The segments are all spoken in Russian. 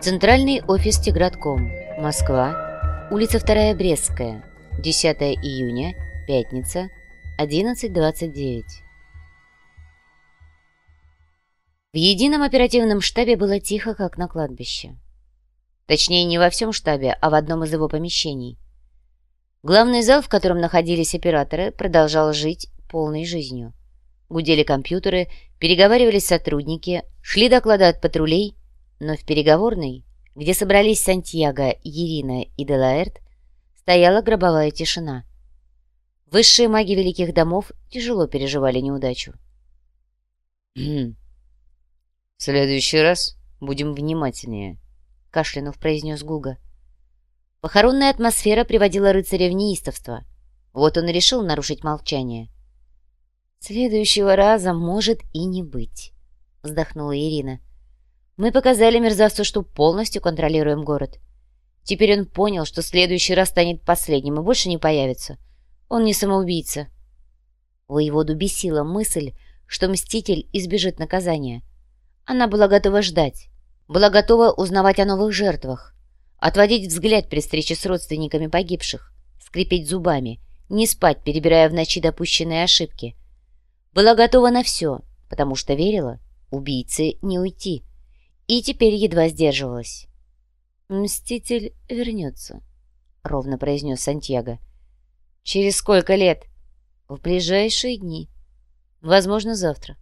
Центральный офис Тигратком. Москва. Улица 2 Брестская. 10 июня. Пятница. 11.29. В едином оперативном штабе было тихо, как на кладбище. Точнее, не во всем штабе, а в одном из его помещений. Главный зал, в котором находились операторы, продолжал жить полной жизнью. Гудели компьютеры, переговаривались сотрудники, шли доклады от патрулей, но в переговорной, где собрались Сантьяго, Ирина и Делаэрт, стояла гробовая тишина. Высшие маги великих домов тяжело переживали неудачу. «В следующий раз будем внимательнее», — кашлянув произнес Гуга. Похоронная атмосфера приводила рыцаря в неистовство. Вот он и решил нарушить молчание. «Следующего раза может и не быть», — вздохнула Ирина. Мы показали мерзавцу, что полностью контролируем город. Теперь он понял, что следующий раз станет последним и больше не появится. Он не самоубийца. Воеводу бесила мысль, что Мститель избежит наказания. Она была готова ждать, была готова узнавать о новых жертвах, отводить взгляд при встрече с родственниками погибших, скрипеть зубами, не спать, перебирая в ночи допущенные ошибки. Была готова на все, потому что верила, убийце не уйти и теперь едва сдерживалась. «Мститель вернется», — ровно произнес Сантьяго. «Через сколько лет?» «В ближайшие дни. Возможно, завтра».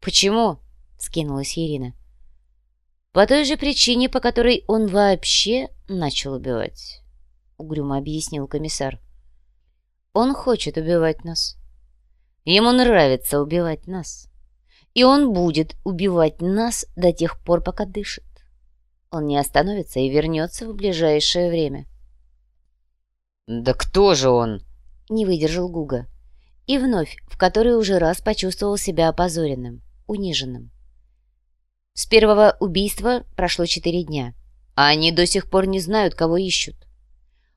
«Почему?» — скинулась Ирина. «По той же причине, по которой он вообще начал убивать», — угрюмо объяснил комиссар. «Он хочет убивать нас. Ему нравится убивать нас» и он будет убивать нас до тех пор, пока дышит. Он не остановится и вернется в ближайшее время. «Да кто же он?» — не выдержал Гуга. И вновь, в который уже раз почувствовал себя опозоренным, униженным. С первого убийства прошло четыре дня, а они до сих пор не знают, кого ищут.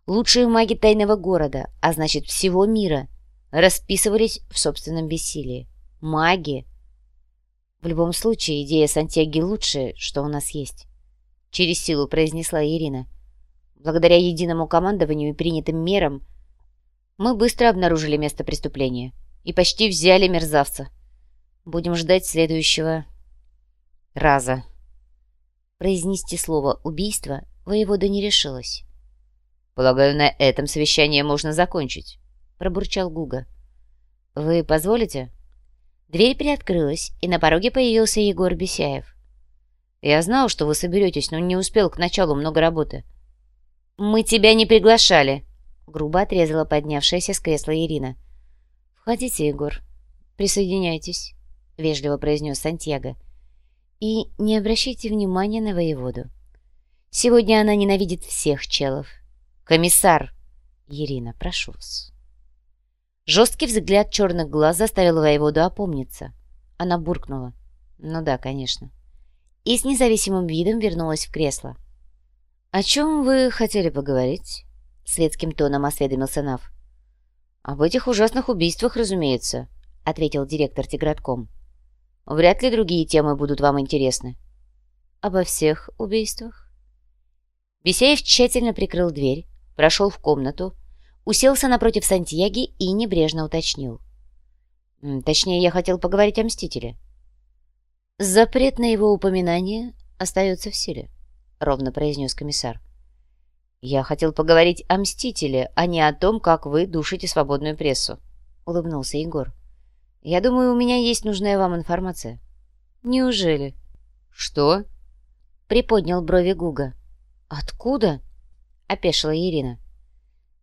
Лучшие маги тайного города, а значит всего мира, расписывались в собственном бессилии. Маги, в любом случае, идея Сантьяги лучшая, что у нас есть. Через силу произнесла Ирина. Благодаря единому командованию и принятым мерам мы быстро обнаружили место преступления и почти взяли мерзавца. Будем ждать следующего раза. Произнести слово «убийство» воевода не решилась. «Полагаю, на этом совещание можно закончить», — пробурчал Гуга. «Вы позволите?» Дверь приоткрылась, и на пороге появился Егор Бесяев. «Я знал, что вы соберетесь, но не успел к началу много работы». «Мы тебя не приглашали», — грубо отрезала поднявшаяся с кресла Ирина. «Входите, Егор. Присоединяйтесь», — вежливо произнес Сантьяго. «И не обращайте внимания на воеводу. Сегодня она ненавидит всех челов. Комиссар!» «Ирина, прошу вас». Жесткий взгляд черных глаз заставил воеводу опомниться. Она буркнула. «Ну да, конечно». И с независимым видом вернулась в кресло. «О чем вы хотели поговорить?» Светским тоном осведомился Нав. «Об этих ужасных убийствах, разумеется», — ответил директор Тигратком. «Вряд ли другие темы будут вам интересны». «Обо всех убийствах?» Бесеев тщательно прикрыл дверь, прошел в комнату, уселся напротив Сантьяги и небрежно уточнил. Точнее, я хотел поговорить о Мстителе. Запрет на его упоминание остается в силе, ровно произнес комиссар. Я хотел поговорить о Мстителе, а не о том, как вы душите свободную прессу, улыбнулся Егор. Я думаю, у меня есть нужная вам информация. Неужели? Что? Приподнял брови Гуга. Откуда? Опешила Ирина.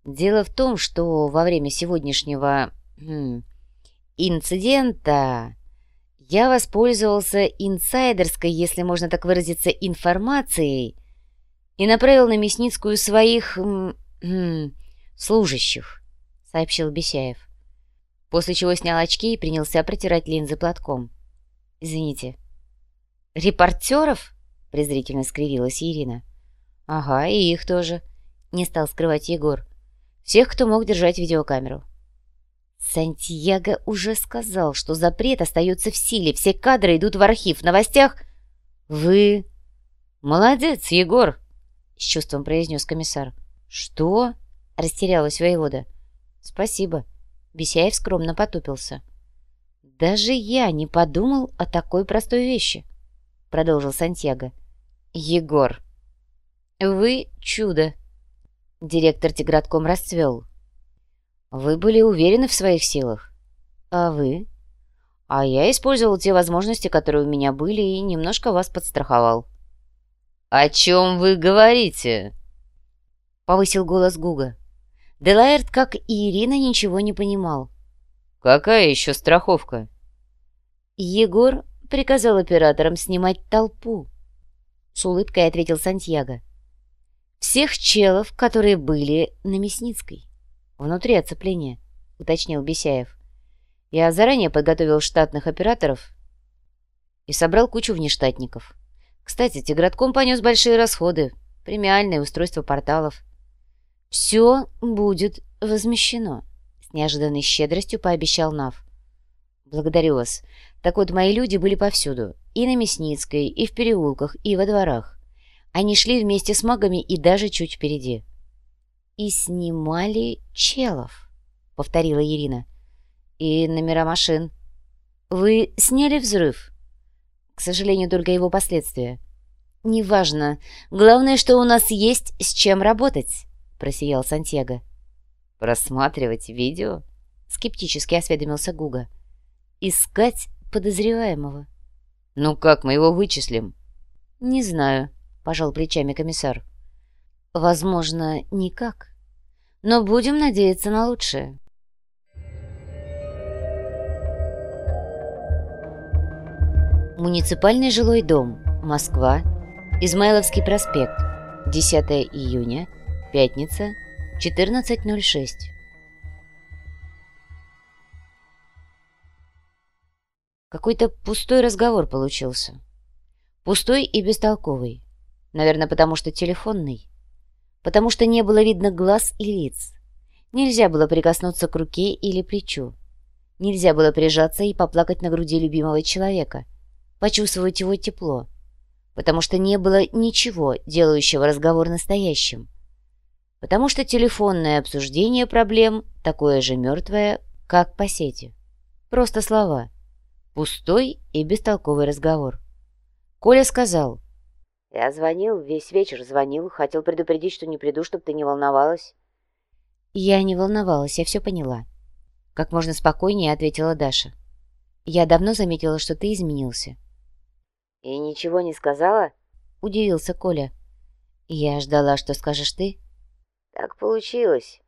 Дело в том, что во время сегодняшнего хм, инцидента я воспользовался инсайдерской, если можно так выразиться, информацией и направил на Мясницкую своих хм, хм, служащих, сообщил Бесяев. После чего снял очки и принялся протирать линзы платком. «Извините». «Репортеров?» — презрительно скривилась Ирина. «Ага, и их тоже», — не стал скрывать Егор. Всех, кто мог держать видеокамеру. Сантьяго уже сказал, что запрет остается в силе. Все кадры идут в архив. В новостях... Вы... «Молодец, Егор!» — с чувством произнес комиссар. «Что?» — растерялась воевода. «Спасибо». Бесяев скромно потупился. «Даже я не подумал о такой простой вещи», — продолжил Сантьяго. «Егор, вы чудо!» Директор Тигратком расцвел. «Вы были уверены в своих силах? А вы?» «А я использовал те возможности, которые у меня были, и немножко вас подстраховал». «О чем вы говорите?» Повысил голос Гуга. Делаэрт, как и Ирина, ничего не понимал. «Какая еще страховка?» Егор приказал операторам снимать толпу. С улыбкой ответил Сантьяго. «Всех челов, которые были на Мясницкой. Внутри оцепления», — уточнил Бесяев. «Я заранее подготовил штатных операторов и собрал кучу внештатников. Кстати, Тигратком понес большие расходы, премиальное устройство порталов. Все будет возмещено», — с неожиданной щедростью пообещал Нав. «Благодарю вас. Так вот, мои люди были повсюду, и на Мясницкой, и в переулках, и во дворах. Они шли вместе с магами и даже чуть впереди. «И снимали челов», — повторила Ирина. «И номера машин». «Вы сняли взрыв?» «К сожалению, только его последствия». «Неважно. Главное, что у нас есть с чем работать», — просиял Сантьяго. «Просматривать видео?» — скептически осведомился Гуга. «Искать подозреваемого. «Ну как мы его вычислим?» «Не знаю», — пожал плечами комиссар. «Возможно, никак. Но будем надеяться на лучшее». Муниципальный жилой дом, Москва, Измайловский проспект, 10 июня, пятница, 14.06. Какой-то пустой разговор получился. Пустой и бестолковый. Наверное, потому что телефонный. Потому что не было видно глаз и лиц. Нельзя было прикоснуться к руке или плечу. Нельзя было прижаться и поплакать на груди любимого человека, почувствовать его тепло, потому что не было ничего, делающего разговор настоящим. Потому что телефонное обсуждение проблем такое же мертвое, как по сети. Просто слова — Пустой и бестолковый разговор. Коля сказал. «Я звонил, весь вечер звонил, хотел предупредить, что не приду, чтобы ты не волновалась». «Я не волновалась, я все поняла». Как можно спокойнее ответила Даша. «Я давно заметила, что ты изменился». «И ничего не сказала?» Удивился Коля. «Я ждала, что скажешь ты». «Так получилось».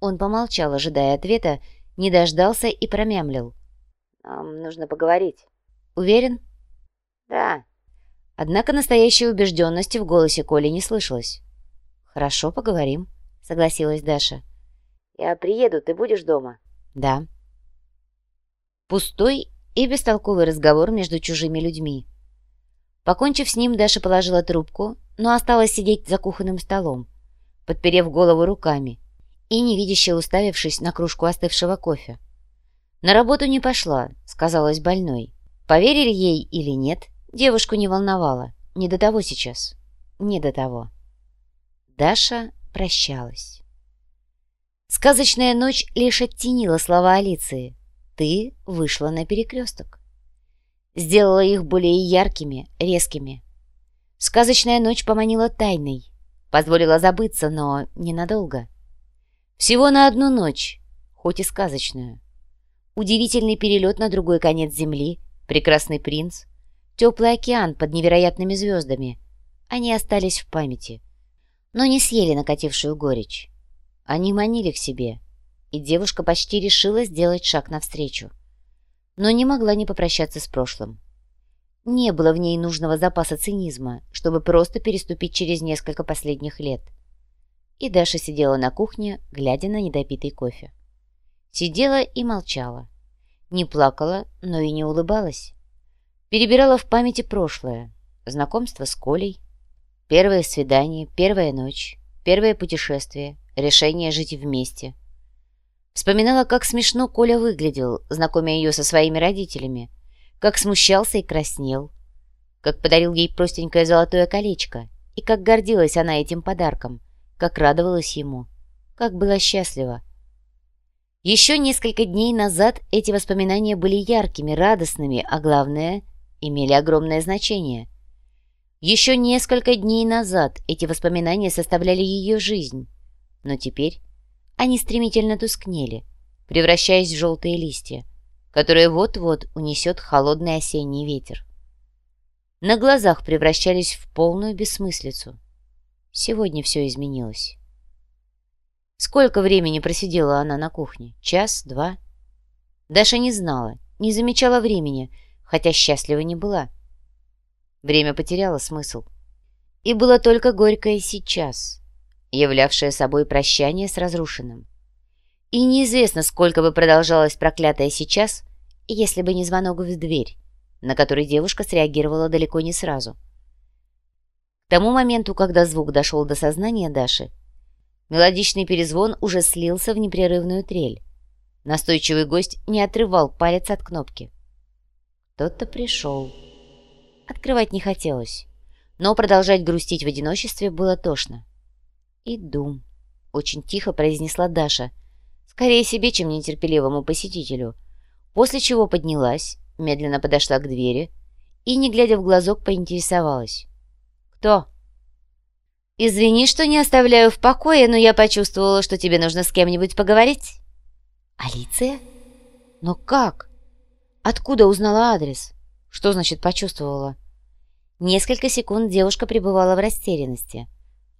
Он помолчал, ожидая ответа, не дождался и промямлил. Нам нужно поговорить. Уверен? Да. Однако настоящей убежденности в голосе Коли не слышалось. Хорошо, поговорим, согласилась Даша. Я приеду, ты будешь дома? Да. Пустой и бестолковый разговор между чужими людьми. Покончив с ним, Даша положила трубку, но осталась сидеть за кухонным столом, подперев голову руками и невидяще уставившись на кружку остывшего кофе. На работу не пошла, сказалась больной. Поверили ей или нет, девушку не волновало. Не до того сейчас. Не до того. Даша прощалась. Сказочная ночь лишь оттенила слова Алиции. Ты вышла на перекресток. Сделала их более яркими, резкими. Сказочная ночь поманила тайной. Позволила забыться, но ненадолго. Всего на одну ночь, хоть и сказочную. Удивительный перелет на другой конец Земли, прекрасный принц, теплый океан под невероятными звездами. Они остались в памяти, но не съели накатившую горечь. Они манили к себе, и девушка почти решила сделать шаг навстречу. Но не могла не попрощаться с прошлым. Не было в ней нужного запаса цинизма, чтобы просто переступить через несколько последних лет. И Даша сидела на кухне, глядя на недопитый кофе. Сидела и молчала. Не плакала, но и не улыбалась. Перебирала в памяти прошлое. Знакомство с Колей. Первое свидание, первая ночь, первое путешествие, решение жить вместе. Вспоминала, как смешно Коля выглядел, знакомя ее со своими родителями, как смущался и краснел, как подарил ей простенькое золотое колечко И как гордилась она этим подарком, как радовалась ему, как была счастлива. Еще несколько дней назад эти воспоминания были яркими, радостными, а главное, имели огромное значение. Еще несколько дней назад эти воспоминания составляли ее жизнь, но теперь они стремительно тускнели, превращаясь в желтые листья, которые вот-вот унесет холодный осенний ветер. На глазах превращались в полную бессмыслицу. Сегодня все изменилось. Сколько времени просидела она на кухне? Час? Два? Даша не знала, не замечала времени, хотя счастлива не была. Время потеряло смысл. И было только горькое сейчас, являвшее собой прощание с разрушенным. И неизвестно, сколько бы продолжалось проклятое сейчас, если бы не звонок в дверь, на который девушка среагировала далеко не сразу. К тому моменту, когда звук дошел до сознания Даши, Мелодичный перезвон уже слился в непрерывную трель. Настойчивый гость не отрывал палец от кнопки. Кто-то пришел. Открывать не хотелось, но продолжать грустить в одиночестве было тошно. «Иду», — очень тихо произнесла Даша, скорее себе, чем нетерпеливому посетителю, после чего поднялась, медленно подошла к двери и, не глядя в глазок, поинтересовалась. «Кто?» «Извини, что не оставляю в покое, но я почувствовала, что тебе нужно с кем-нибудь поговорить». «Алиция? Но как? Откуда узнала адрес? Что значит почувствовала?» Несколько секунд девушка пребывала в растерянности,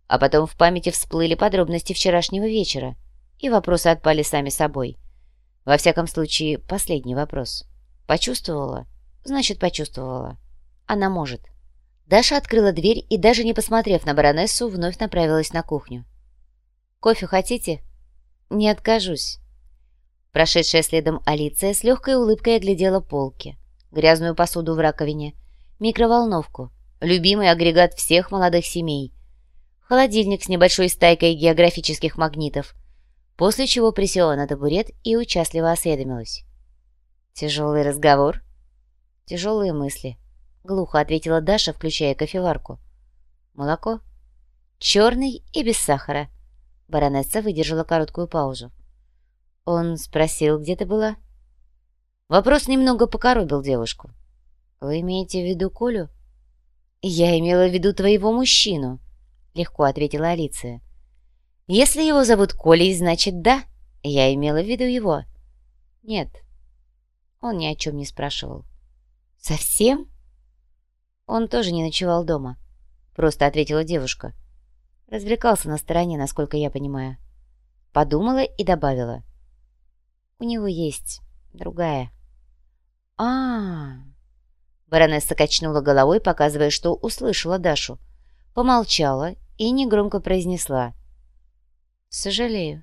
а потом в памяти всплыли подробности вчерашнего вечера, и вопросы отпали сами собой. Во всяком случае, последний вопрос. «Почувствовала?» «Значит, почувствовала. Она может». Даша открыла дверь и, даже не посмотрев на баронессу, вновь направилась на кухню. «Кофе хотите?» «Не откажусь». Прошедшая следом Алиция с легкой улыбкой оглядела полки, грязную посуду в раковине, микроволновку, любимый агрегат всех молодых семей, холодильник с небольшой стайкой географических магнитов, после чего присела на табурет и участливо осведомилась. «Тяжелый разговор?» «Тяжелые мысли», — глухо ответила Даша, включая кофеварку. «Молоко?» «Черный и без сахара». Баронесса выдержала короткую паузу. Он спросил, где ты была? Вопрос немного покоробил девушку. «Вы имеете в виду Колю?» «Я имела в виду твоего мужчину», — легко ответила Алиция. «Если его зовут Колей, значит, да, я имела в виду его». «Нет». Он ни о чем не спрашивал. «Совсем?» Он тоже не ночевал дома. Просто ответила девушка. Развлекался на стороне, насколько я понимаю. Подумала и добавила. У него есть другая. а, -а, -а. Баронесса качнула головой, показывая, что услышала Дашу. Помолчала и негромко произнесла. «Сожалею.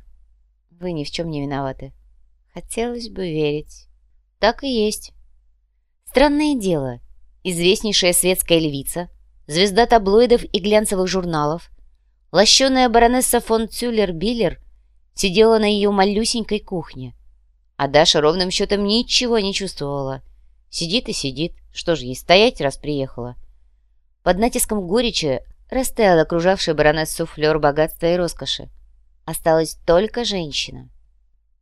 Вы ни в чем не виноваты. Хотелось бы верить. Так и есть. Странное дело известнейшая светская львица, звезда таблоидов и глянцевых журналов, лощеная баронесса фон Цюллер-Биллер сидела на ее малюсенькой кухне. А Даша ровным счетом ничего не чувствовала. Сидит и сидит. Что же ей стоять, раз приехала? Под натиском горечи растаял окружавший баронессу флер богатства и роскоши. Осталась только женщина,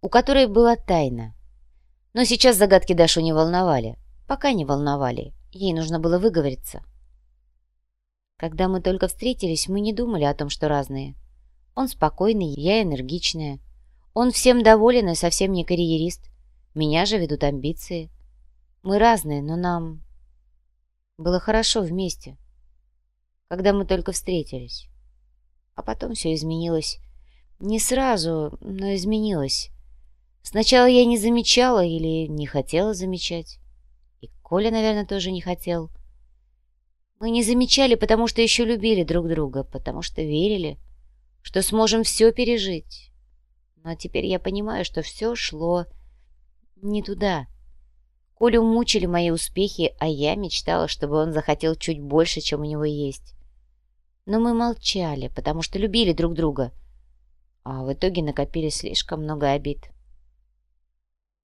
у которой была тайна. Но сейчас загадки Дашу не волновали. Пока не волновали. Ей нужно было выговориться. Когда мы только встретились, мы не думали о том, что разные. Он спокойный, я энергичная. Он всем доволен и совсем не карьерист. Меня же ведут амбиции. Мы разные, но нам было хорошо вместе, когда мы только встретились. А потом все изменилось. Не сразу, но изменилось. Сначала я не замечала или не хотела замечать. Коля, наверное, тоже не хотел. Мы не замечали, потому что еще любили друг друга, потому что верили, что сможем все пережить. Но теперь я понимаю, что все шло не туда. Колю мучили мои успехи, а я мечтала, чтобы он захотел чуть больше, чем у него есть. Но мы молчали, потому что любили друг друга, а в итоге накопили слишком много обид.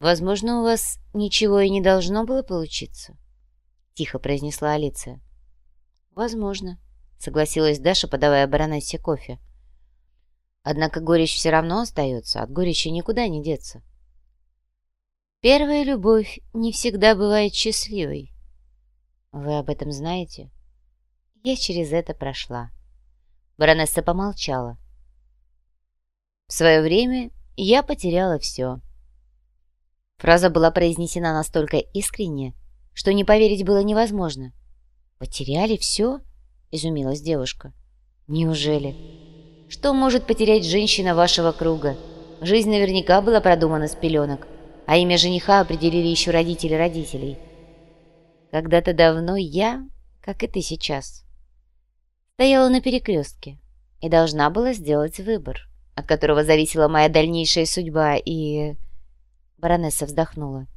«Возможно, у вас ничего и не должно было получиться», — тихо произнесла Алиция. «Возможно», — согласилась Даша, подавая баронессе кофе. Однако горечь все равно остается, от горечи никуда не деться. Первая любовь не всегда бывает счастливой. Вы об этом знаете? Я через это прошла. Баронесса помолчала. В свое время я потеряла все. Фраза была произнесена настолько искренне, что не поверить было невозможно. «Потеряли все?» — изумилась девушка. «Неужели? Что может потерять женщина вашего круга? Жизнь наверняка была продумана с пеленок, а имя жениха определили еще родители родителей. Когда-то давно я, как и ты сейчас, стояла на перекрестке и должна была сделать выбор, от которого зависела моя дальнейшая судьба, и... Баронесса вздохнула.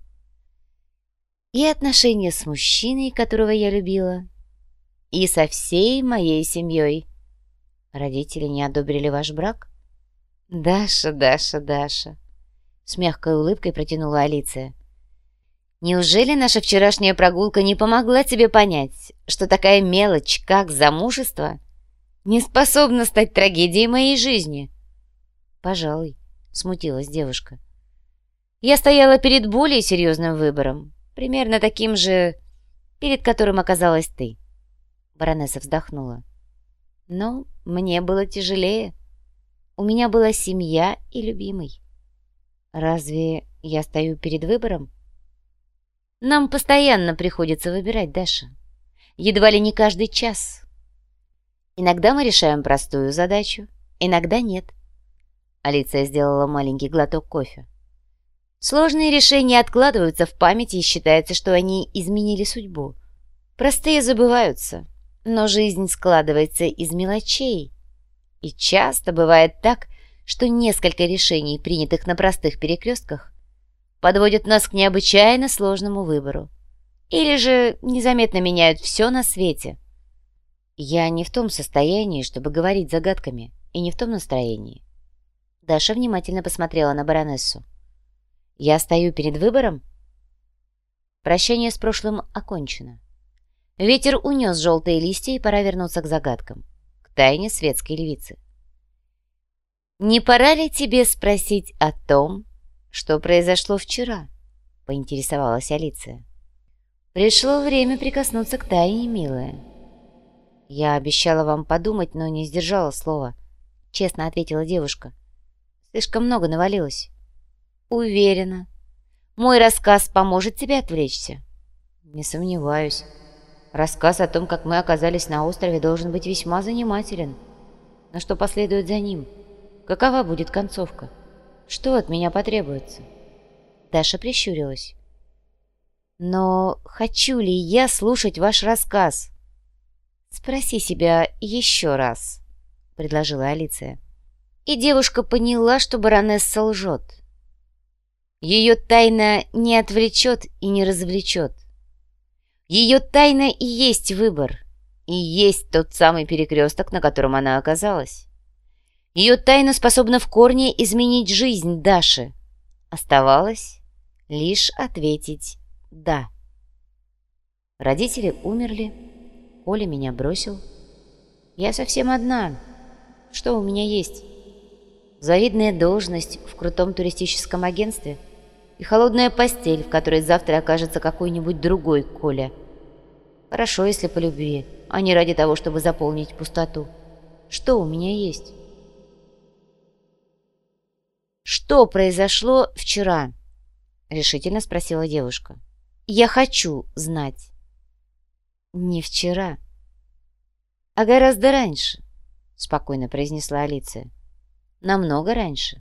И отношения с мужчиной, которого я любила, и со всей моей семьей. Родители не одобрили ваш брак? Даша, Даша, Даша. С мягкой улыбкой протянула Алиция. Неужели наша вчерашняя прогулка не помогла тебе понять, что такая мелочь, как замужество, не способна стать трагедией моей жизни? Пожалуй, смутилась девушка. Я стояла перед более серьезным выбором, примерно таким же, перед которым оказалась ты. Баронесса вздохнула. Но мне было тяжелее. У меня была семья и любимый. Разве я стою перед выбором? Нам постоянно приходится выбирать, Даша. Едва ли не каждый час. Иногда мы решаем простую задачу, иногда нет. Алиция сделала маленький глоток кофе. Сложные решения откладываются в памяти и считается, что они изменили судьбу. Простые забываются, но жизнь складывается из мелочей. И часто бывает так, что несколько решений, принятых на простых перекрестках, подводят нас к необычайно сложному выбору. Или же незаметно меняют все на свете. Я не в том состоянии, чтобы говорить загадками, и не в том настроении. Даша внимательно посмотрела на баронессу. «Я стою перед выбором?» Прощание с прошлым окончено. Ветер унес желтые листья, и пора вернуться к загадкам, к тайне светской львицы. «Не пора ли тебе спросить о том, «Что произошло вчера?» — поинтересовалась Алиция. «Пришло время прикоснуться к тайне, милая». «Я обещала вам подумать, но не сдержала слова», — честно ответила девушка. «Слишком много навалилось». «Уверена. Мой рассказ поможет тебе отвлечься?» «Не сомневаюсь. Рассказ о том, как мы оказались на острове, должен быть весьма занимателен. Но что последует за ним? Какова будет концовка?» Что от меня потребуется?» Даша прищурилась. «Но хочу ли я слушать ваш рассказ?» «Спроси себя еще раз», — предложила Алиция. И девушка поняла, что баронесса лжет. Ее тайна не отвлечет и не развлечет. Ее тайна и есть выбор, и есть тот самый перекресток, на котором она оказалась. Ее тайна способна в корне изменить жизнь Даши. Оставалось лишь ответить «да». Родители умерли, Коля меня бросил. Я совсем одна. Что у меня есть? Завидная должность в крутом туристическом агентстве и холодная постель, в которой завтра окажется какой-нибудь другой Коля. Хорошо, если по любви, а не ради того, чтобы заполнить пустоту. Что у меня есть? «Что произошло вчера?» — решительно спросила девушка. «Я хочу знать». «Не вчера, а гораздо раньше», — спокойно произнесла Алиция. «Намного раньше».